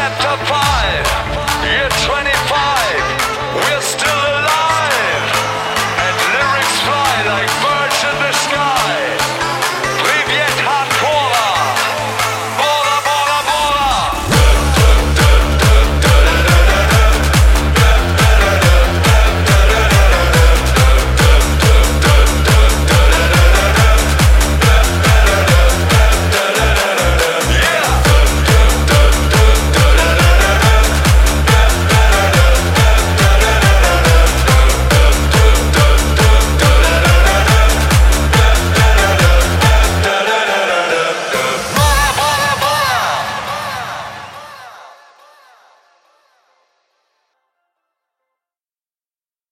the to five.